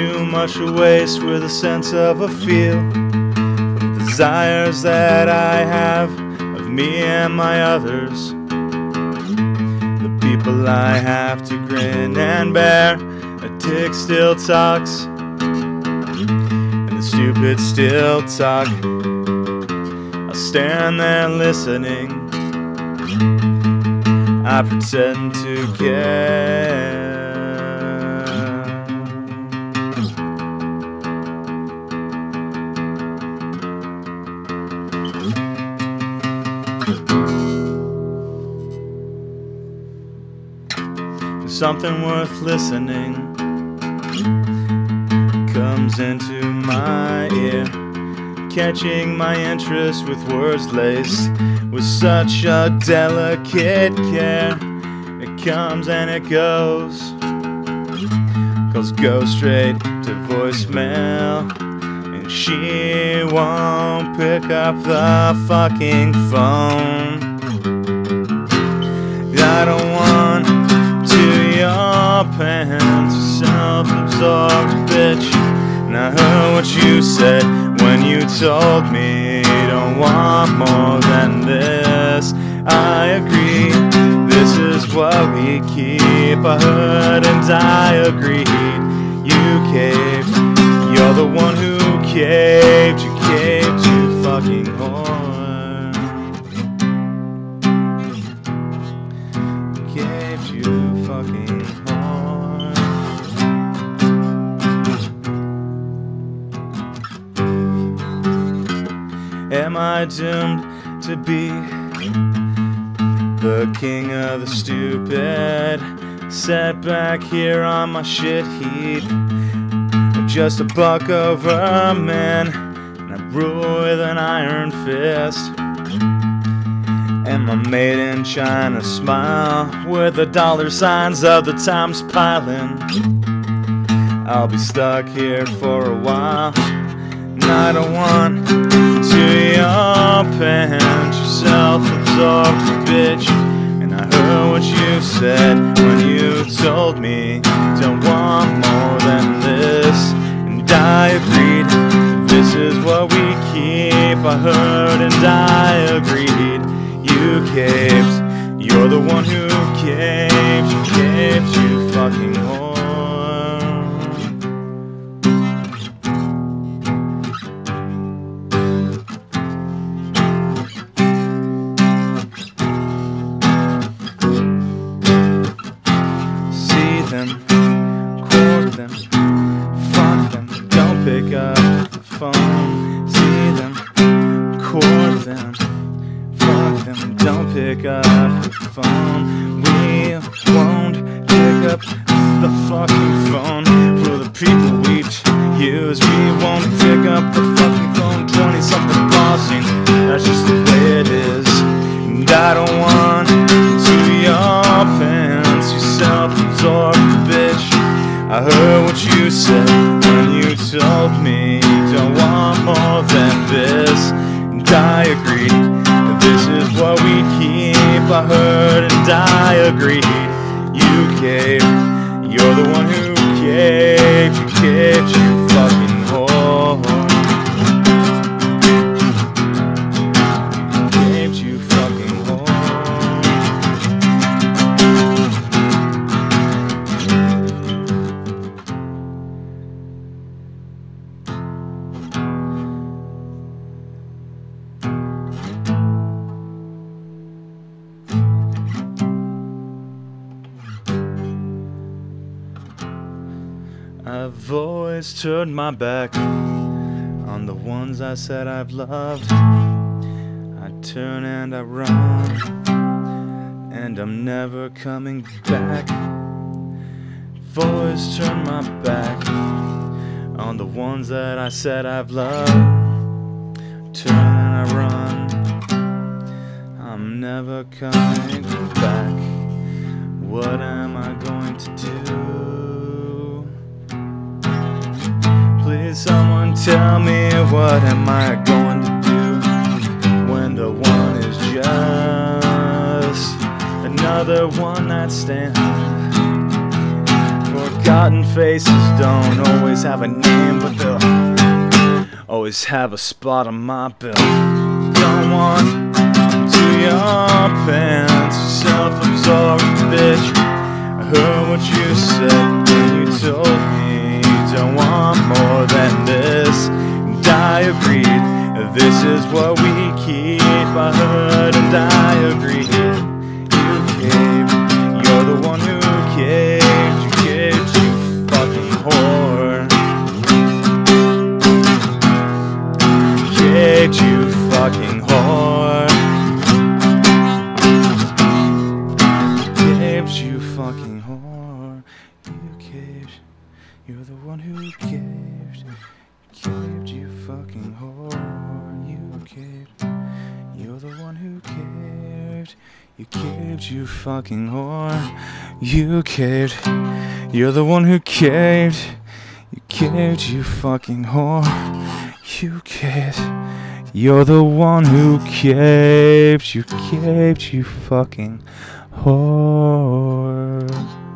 too much waste with a sense of a feel. The desires that I have of me and my others. The people I have to grin and bear. A tick still talks, and the stupid still talk. I stand there listening. I pretend to care. Something worth listening comes into my ear, catching my interest with words laced with such a delicate care. It comes and it goes, goes go straight to voicemail, she won't pick up the fucking phone. I don't want to your pants, self-absorbed bitch. And I heard what you said when you told me you don't want more than this. I agree, this is what we keep. I heard and I agreed. You caved, you're the one caved. You caved, you fucking whore. Caved, you fucking whore. Am I doomed to be the king of the stupid? Set back here on my shit heap. Just a buck of a man, and I rule with an iron fist. And my made in China smile with the dollar signs of the times piling. I'll be stuck here for a while. And I don't want to your pants, you self-absorbed bitch. And I heard what you said when you told me don't want more. And I agreed, this is what we keep. I heard and I agreed. You caved, you're the one who caved. You caved, you fucking whore. See them, court them, pick up the phone. See them, court them, fuck them, don't pick up the phone. We won't pick up the fucking phone for the people we use. We I agreed, this is what we keep. I heard and I agreed. You caved, you're the one who caved. You caved, you I've always turned my back on the ones I said I've loved. I turn and I run, and I'm never coming back. Always turned my back on the ones that I said I've loved. Turn and I run, I'm never coming back. What am tell me what am I going to do when the one is just another one night stand? Forgotten faces don't always have a name, but they'll always have a spot on my bill. Don't want to your pants, self-absorbed bitch. I heard what you said this is what we keep. Heard and I agreed. You caved, you're the one who caved. You caved, you fucking whore. Caved, you fucking whore. Caved, you fucking whore. You caved, you're the one who. Caved, You caved, you fucking whore. You caved, you're the one who caved. You caved, you fucking whore. You caved. You're the one who caved. You caved, you fucking whore.